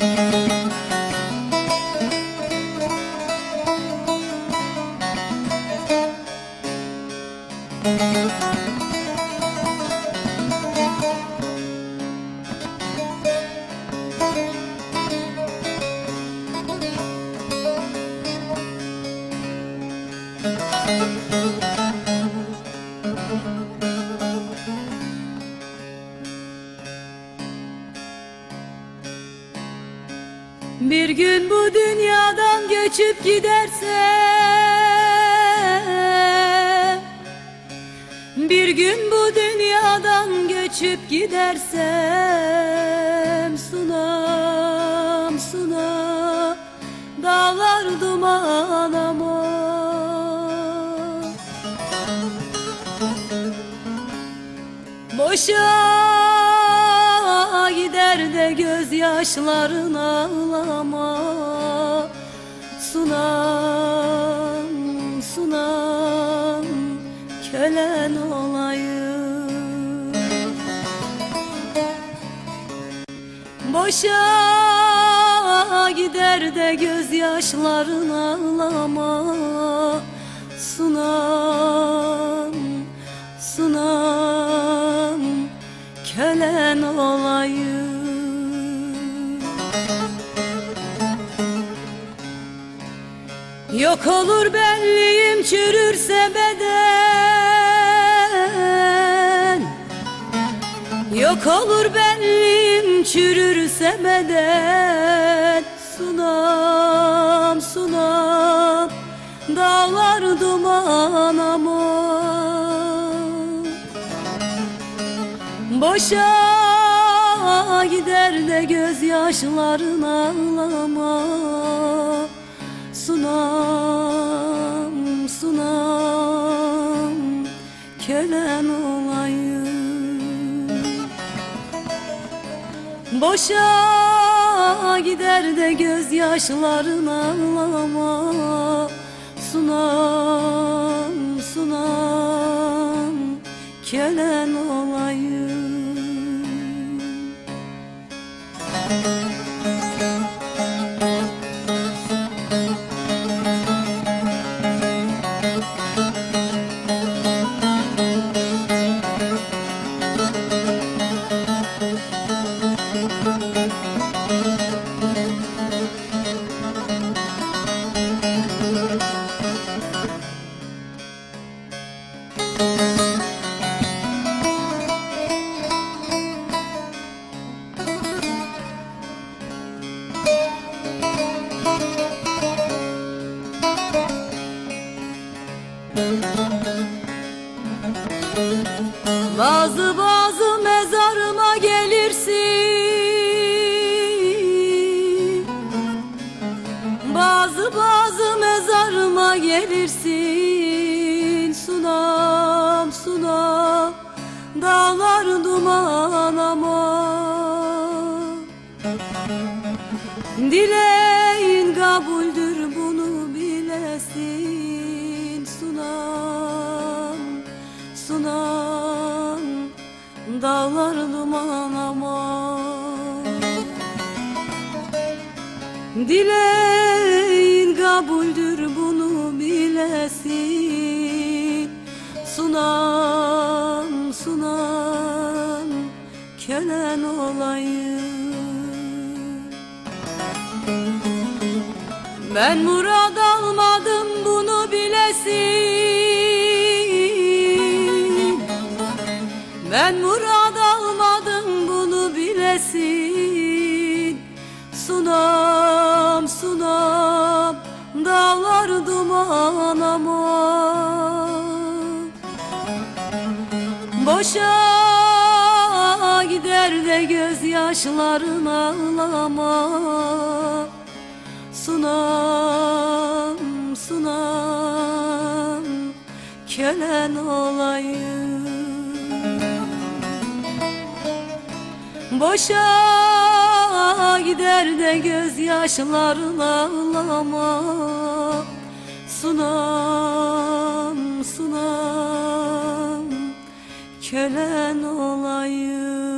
Música Bir gün bu dünyadan göçüp gidersem Bir gün bu dünyadan göçüp gidersem Sunam sunam dağlar duman ama Boşa gider de gözyaşların ağlama. Sunam, sunam, kölen olayım. Boşa gider de gözyaşların ağlama. Sunam, Yok olur benliğim çürürse beden. Yok olur benliğim çürürse beden. Sunam sunam dağlar duman ama Boşa gider de gözyaşların ağlama Sunam, sunam, kölen olayım. Boşa gider de gözyaşların ağlama. Sunam, sunam, kölen olayım Bazı bazı mezarıma gelirsin. Bazı bazı mezarıma gelirsin. Sunam sunam dağlar duman ama Dileğin kabuldür bunu bilesin dağlar duman ama. Dileğin kabuldür bunu bilesin. Sunam sunam kölen olayım. Ben murad almadım bunu bilesin Ben murad almadım bunu bilesin. Sunam sunam dağlar duman ama Boşa gider de gözyaşların ağlama. Sunam sunam kölen olayım Boşa gider de gözyaşların ağlama. Sunam sunam kölen olayım